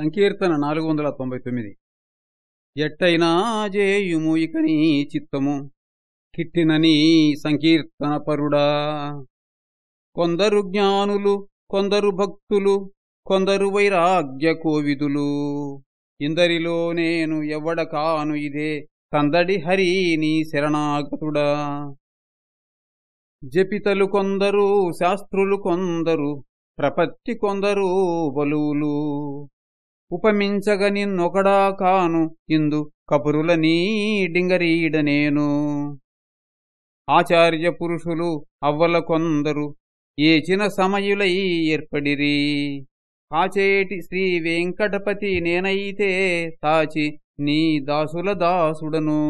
సంకీర్తన నాలుగు వందల తొంభై తొమ్మిది. ఎట్టైనా జేయుము ఇక నీ చిత్తము కిట్టినని సంకీర్తన పరుడా. కొందరు జ్ఞానులు కొందరు భక్తులు కొందరు వైరాగ్య కోవిదులు. ఇందరిలో నేను ఎవడ కాను ఇదే తందడి హరి నీ శరణాగతుడా. జపితలు కొందరు శాస్త్రులు కొందరు ప్రపత్తి కొందరు బలువులు. ఉపమించగ నిన్నొకడా కాను ఇందు కపురుల నీడింగరీడ నేను. ఆచార్య పురుషులు అవ్వల కొందరు ఏచిన సమయులై ఏర్పడిరి. కాచేటి శ్రీ వెంకటపతి నేనైతే తాచి నీ దాసుల దాసుడను.